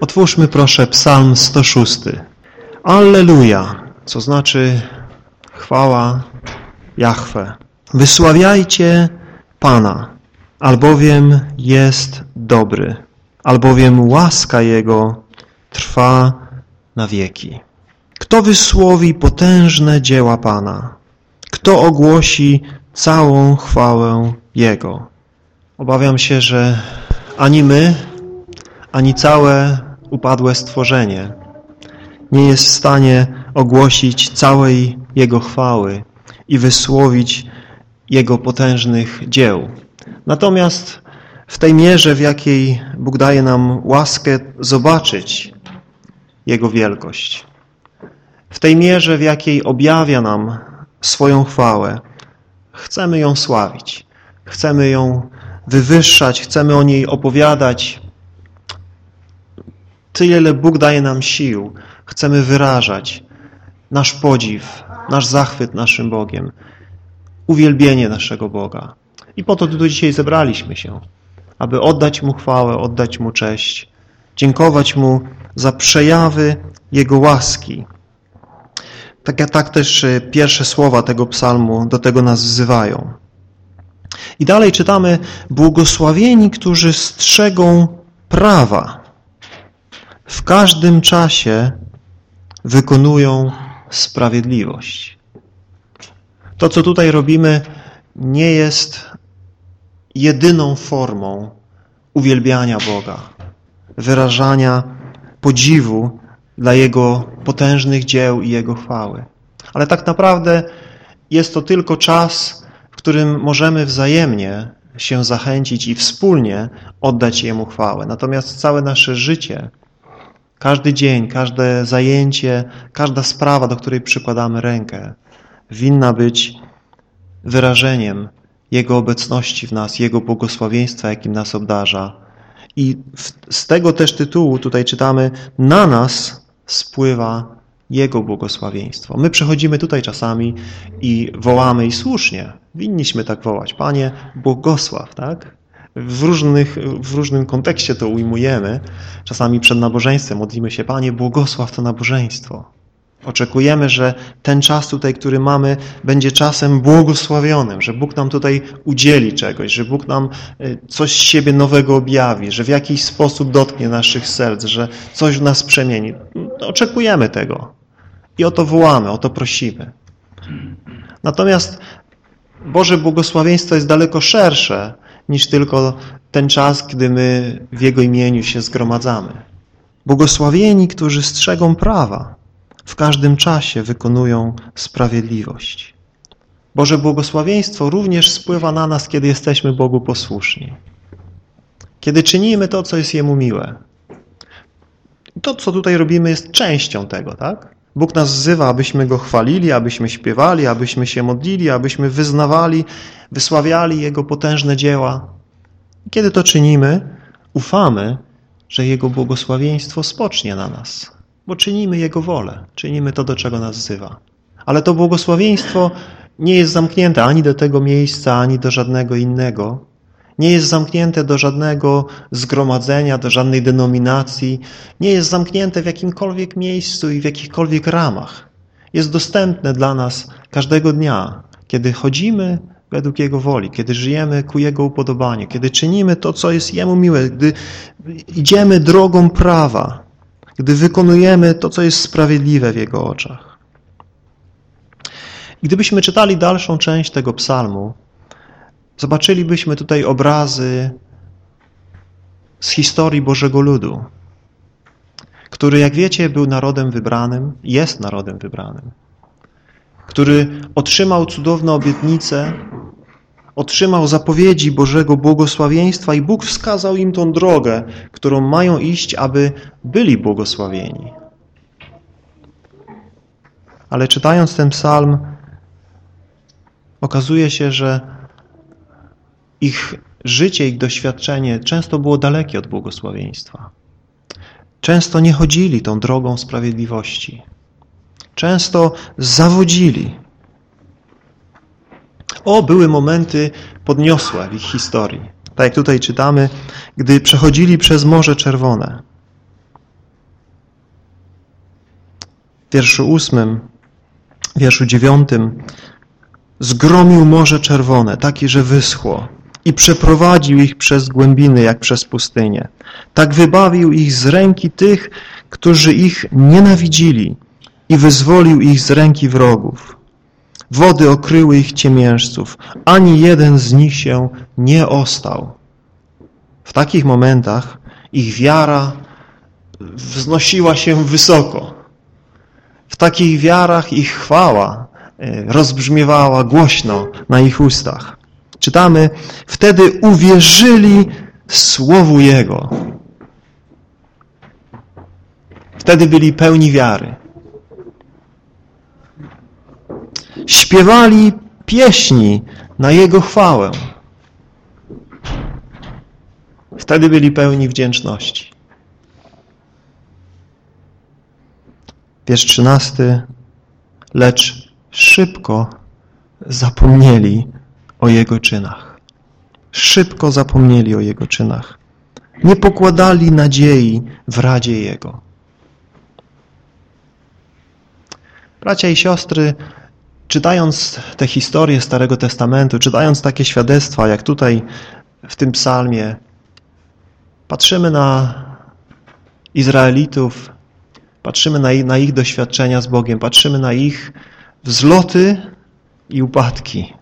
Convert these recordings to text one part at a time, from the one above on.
Otwórzmy proszę Psalm 106. Alleluja, co znaczy chwała Jahwe. Wysławiajcie Pana, albowiem jest dobry, albowiem łaska Jego trwa na wieki. Kto wysłowi potężne dzieła Pana? Kto ogłosi całą chwałę Jego? Obawiam się, że ani my, ani całe upadłe stworzenie nie jest w stanie ogłosić całej Jego chwały i wysłowić Jego potężnych dzieł. Natomiast w tej mierze, w jakiej Bóg daje nam łaskę zobaczyć Jego wielkość, w tej mierze, w jakiej objawia nam swoją chwałę, chcemy ją sławić, chcemy ją wywyższać, chcemy o niej opowiadać. Tyle, ile Bóg daje nam sił, chcemy wyrażać nasz podziw, nasz zachwyt naszym Bogiem, uwielbienie naszego Boga. I po to tu dzisiaj zebraliśmy się, aby oddać Mu chwałę, oddać Mu cześć, dziękować Mu za przejawy Jego łaski. Tak, tak też pierwsze słowa tego psalmu do tego nas wzywają. I dalej czytamy, błogosławieni, którzy strzegą prawa. W każdym czasie wykonują sprawiedliwość. To, co tutaj robimy, nie jest jedyną formą uwielbiania Boga, wyrażania podziwu dla Jego potężnych dzieł i Jego chwały. Ale tak naprawdę jest to tylko czas, w którym możemy wzajemnie się zachęcić i wspólnie oddać Jemu chwałę. Natomiast całe nasze życie, każdy dzień, każde zajęcie, każda sprawa, do której przykładamy rękę, winna być wyrażeniem Jego obecności w nas, Jego błogosławieństwa, jakim nas obdarza. I z tego też tytułu tutaj czytamy, na nas spływa Jego błogosławieństwo. My przychodzimy tutaj czasami i wołamy i słusznie, winniśmy tak wołać, Panie, błogosław, tak? W, różnych, w różnym kontekście to ujmujemy. Czasami przed nabożeństwem modlimy się, Panie, błogosław to nabożeństwo. Oczekujemy, że ten czas tutaj, który mamy, będzie czasem błogosławionym, że Bóg nam tutaj udzieli czegoś, że Bóg nam y, coś z siebie nowego objawi, że w jakiś sposób dotknie naszych serc, że coś w nas przemieni. Oczekujemy tego i o to wołamy, o to prosimy. Natomiast Boże błogosławieństwo jest daleko szersze niż tylko ten czas, gdy my w Jego imieniu się zgromadzamy. Błogosławieni, którzy strzegą prawa, w każdym czasie wykonują sprawiedliwość. Boże błogosławieństwo również spływa na nas, kiedy jesteśmy Bogu posłuszni. Kiedy czynimy to, co jest Jemu miłe. To, co tutaj robimy, jest częścią tego, tak? Bóg nas wzywa, abyśmy Go chwalili, abyśmy śpiewali, abyśmy się modlili, abyśmy wyznawali, wysławiali Jego potężne dzieła. Kiedy to czynimy, ufamy, że Jego błogosławieństwo spocznie na nas bo czynimy Jego wolę, czynimy to, do czego nas wzywa. Ale to błogosławieństwo nie jest zamknięte ani do tego miejsca, ani do żadnego innego. Nie jest zamknięte do żadnego zgromadzenia, do żadnej denominacji. Nie jest zamknięte w jakimkolwiek miejscu i w jakichkolwiek ramach. Jest dostępne dla nas każdego dnia, kiedy chodzimy według Jego woli, kiedy żyjemy ku Jego upodobaniu, kiedy czynimy to, co jest Jemu miłe, gdy idziemy drogą prawa, gdy wykonujemy to, co jest sprawiedliwe w Jego oczach. Gdybyśmy czytali dalszą część tego psalmu, zobaczylibyśmy tutaj obrazy z historii Bożego Ludu, który, jak wiecie, był narodem wybranym, jest narodem wybranym, który otrzymał cudowne obietnice otrzymał zapowiedzi Bożego błogosławieństwa i Bóg wskazał im tą drogę, którą mają iść, aby byli błogosławieni. Ale czytając ten psalm, okazuje się, że ich życie, ich doświadczenie często było dalekie od błogosławieństwa. Często nie chodzili tą drogą sprawiedliwości. Często zawodzili. O, były momenty podniosłe w ich historii. Tak jak tutaj czytamy, gdy przechodzili przez Morze Czerwone. w wierszu ósmym, wierszu dziewiątym, zgromił Morze Czerwone, takie, że wyschło i przeprowadził ich przez głębiny, jak przez pustynię. Tak wybawił ich z ręki tych, którzy ich nienawidzili i wyzwolił ich z ręki wrogów. Wody okryły ich ciemiężców, ani jeden z nich się nie ostał. W takich momentach ich wiara wznosiła się wysoko. W takich wiarach ich chwała e, rozbrzmiewała głośno na ich ustach. Czytamy, wtedy uwierzyli Słowu Jego. Wtedy byli pełni wiary. Śpiewali pieśni na Jego chwałę. Wtedy byli pełni wdzięczności. Wiersz trzynasty. Lecz szybko zapomnieli o Jego czynach. Szybko zapomnieli o Jego czynach. Nie pokładali nadziei w Radzie Jego. Bracia i siostry, czytając te historie Starego Testamentu, czytając takie świadectwa, jak tutaj w tym psalmie, patrzymy na Izraelitów, patrzymy na ich, na ich doświadczenia z Bogiem, patrzymy na ich wzloty i upadki,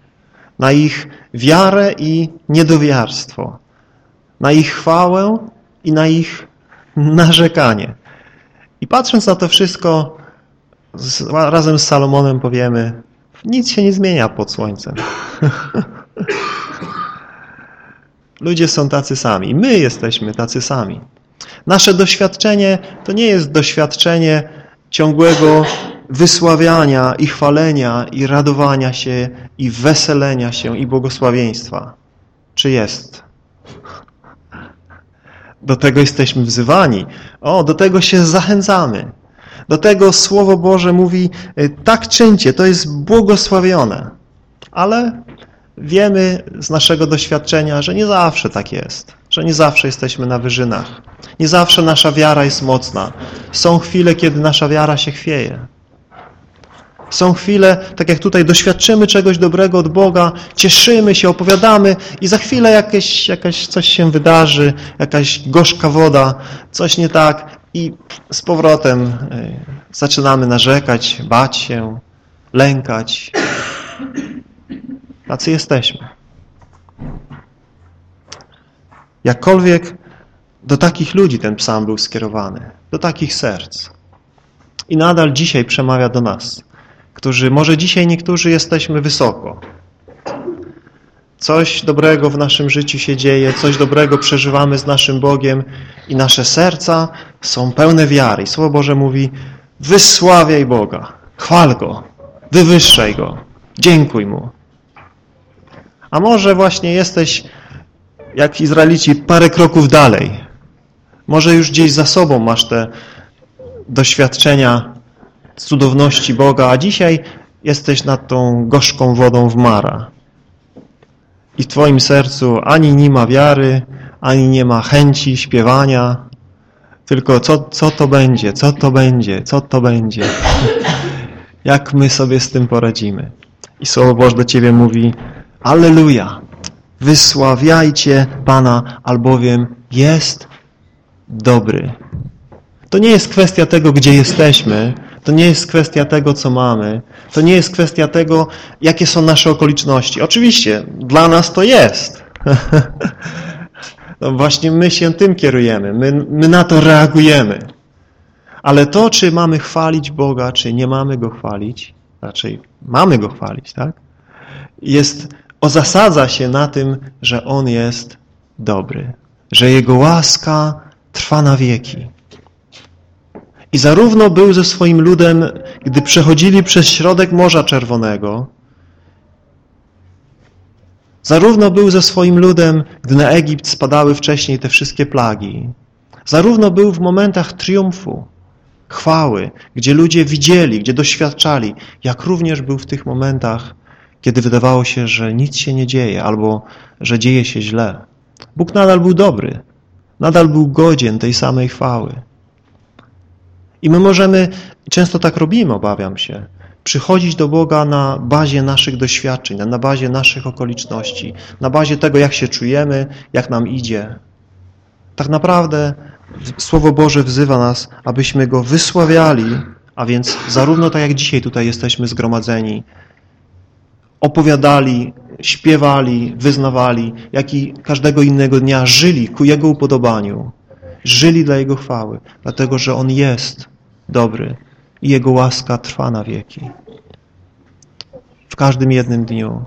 na ich wiarę i niedowiarstwo, na ich chwałę i na ich narzekanie. I patrząc na to wszystko, z, razem z Salomonem powiemy, nic się nie zmienia pod słońcem. Ludzie są tacy sami. My jesteśmy tacy sami. Nasze doświadczenie to nie jest doświadczenie ciągłego wysławiania i chwalenia i radowania się i weselenia się i błogosławieństwa. Czy jest? Do tego jesteśmy wzywani. O, do tego się zachęcamy. Do tego Słowo Boże mówi, y, tak czyńcie, to jest błogosławione. Ale wiemy z naszego doświadczenia, że nie zawsze tak jest. Że nie zawsze jesteśmy na wyżynach. Nie zawsze nasza wiara jest mocna. Są chwile, kiedy nasza wiara się chwieje. Są chwile, tak jak tutaj, doświadczymy czegoś dobrego od Boga, cieszymy się, opowiadamy i za chwilę jakieś, jakaś coś się wydarzy, jakaś gorzka woda, coś nie tak i z powrotem y, zaczynamy narzekać, bać się, lękać. Tacy jesteśmy. Jakkolwiek do takich ludzi ten psalm był skierowany, do takich serc. I nadal dzisiaj przemawia do nas, którzy, może dzisiaj niektórzy jesteśmy wysoko. Coś dobrego w naszym życiu się dzieje, coś dobrego przeżywamy z naszym Bogiem i nasze serca są pełne wiary. Słowo Boże mówi, wysławiaj Boga, chwal Go, wywyższaj Go, dziękuj Mu. A może właśnie jesteś, jak Izraelici, parę kroków dalej. Może już gdzieś za sobą masz te doświadczenia cudowności Boga, a dzisiaj jesteś nad tą gorzką wodą w Mara. I w Twoim sercu ani nie ma wiary, ani nie ma chęci śpiewania, tylko co, co to będzie, co to będzie, co to będzie. Jak my sobie z tym poradzimy. I Słowo Boże do Ciebie mówi, Alleluja, wysławiajcie Pana, albowiem jest dobry. To nie jest kwestia tego, gdzie jesteśmy, to nie jest kwestia tego, co mamy, to nie jest kwestia tego, jakie są nasze okoliczności. Oczywiście, dla nas to jest. No właśnie my się tym kierujemy, my, my na to reagujemy. Ale to, czy mamy chwalić Boga, czy nie mamy Go chwalić, raczej mamy Go chwalić, tak? Jest, ozasadza się na tym, że On jest dobry, że Jego łaska trwa na wieki. I zarówno był ze swoim ludem, gdy przechodzili przez środek Morza Czerwonego, zarówno był ze swoim ludem, gdy na Egipt spadały wcześniej te wszystkie plagi, zarówno był w momentach triumfu, chwały, gdzie ludzie widzieli, gdzie doświadczali, jak również był w tych momentach, kiedy wydawało się, że nic się nie dzieje albo że dzieje się źle. Bóg nadal był dobry, nadal był godzien tej samej chwały. I my możemy Często tak robimy, obawiam się. Przychodzić do Boga na bazie naszych doświadczeń, na bazie naszych okoliczności, na bazie tego, jak się czujemy, jak nam idzie. Tak naprawdę Słowo Boże wzywa nas, abyśmy Go wysławiali, a więc zarówno tak jak dzisiaj tutaj jesteśmy zgromadzeni, opowiadali, śpiewali, wyznawali, jak i każdego innego dnia żyli ku Jego upodobaniu, żyli dla Jego chwały, dlatego że On jest dobry i Jego łaska trwa na wieki. W każdym jednym dniu.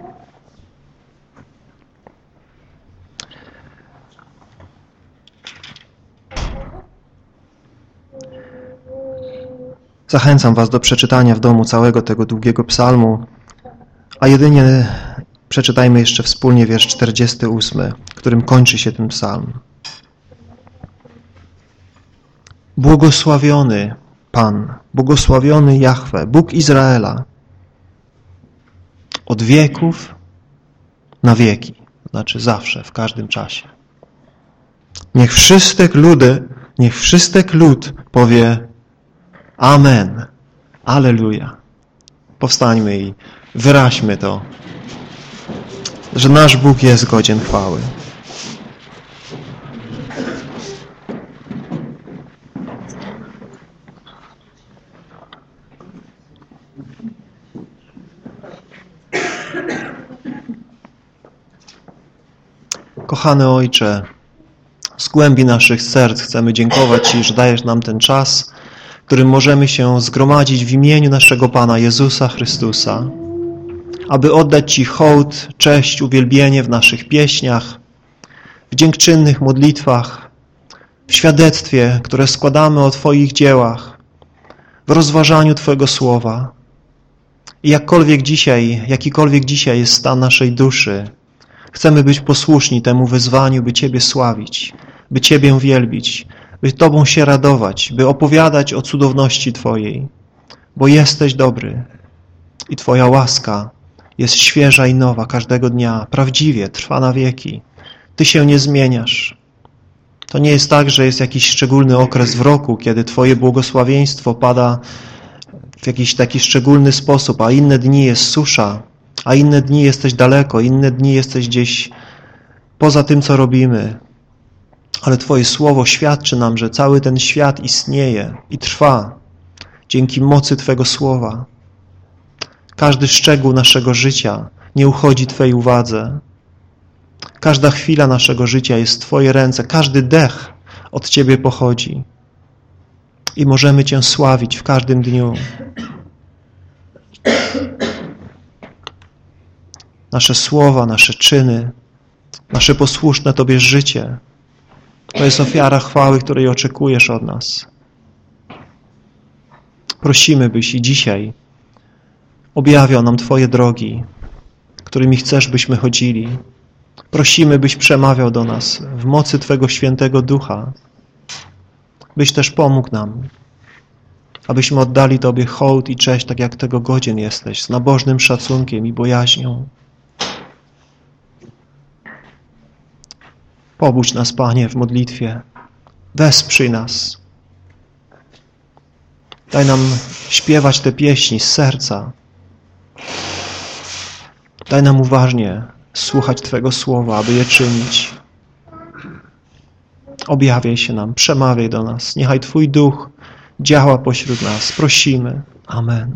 Zachęcam Was do przeczytania w domu całego tego długiego psalmu, a jedynie przeczytajmy jeszcze wspólnie wiersz 48, którym kończy się ten psalm. Błogosławiony Pan, błogosławiony Jahwe, Bóg Izraela, od wieków na wieki, znaczy zawsze, w każdym czasie. Niech wszystek ludy, niech wszystek lud powie Amen. Aleluja. Powstańmy i wyraźmy to, że nasz Bóg jest godzien chwały. Kochany Ojcze, z głębi naszych serc chcemy dziękować Ci, że dajesz nam ten czas, w którym możemy się zgromadzić w imieniu naszego Pana Jezusa Chrystusa, aby oddać Ci hołd, cześć, uwielbienie w naszych pieśniach, w dziękczynnych modlitwach, w świadectwie, które składamy o Twoich dziełach, w rozważaniu Twojego Słowa. I jakkolwiek dzisiaj, jakikolwiek dzisiaj jest stan naszej duszy, chcemy być posłuszni temu wyzwaniu, by Ciebie sławić, by Ciebie wielbić, by Tobą się radować, by opowiadać o cudowności Twojej, bo jesteś dobry i Twoja łaska jest świeża i nowa każdego dnia, prawdziwie, trwa na wieki. Ty się nie zmieniasz. To nie jest tak, że jest jakiś szczególny okres w roku, kiedy Twoje błogosławieństwo pada w jakiś taki szczególny sposób, a inne dni jest susza, a inne dni jesteś daleko, inne dni jesteś gdzieś poza tym, co robimy. Ale Twoje słowo świadczy nam, że cały ten świat istnieje i trwa dzięki mocy Twojego słowa. Każdy szczegół naszego życia nie uchodzi Twojej uwadze. Każda chwila naszego życia jest w Twoje ręce, każdy dech od Ciebie pochodzi. I możemy Cię sławić w każdym dniu. Nasze słowa, nasze czyny, nasze posłuszne Tobie życie to jest ofiara chwały, której oczekujesz od nas. Prosimy, byś i dzisiaj objawiał nam Twoje drogi, którymi chcesz, byśmy chodzili. Prosimy, byś przemawiał do nas w mocy Twego świętego ducha, byś też pomógł nam, abyśmy oddali Tobie hołd i cześć, tak jak tego godzien jesteś, z nabożnym szacunkiem i bojaźnią. Pobudź nas, Panie, w modlitwie. Wesprzyj nas. Daj nam śpiewać te pieśni z serca. Daj nam uważnie słuchać Twego słowa, aby je czynić. Objawiaj się nam, przemawiaj do nas. Niechaj Twój duch działa pośród nas. Prosimy. Amen.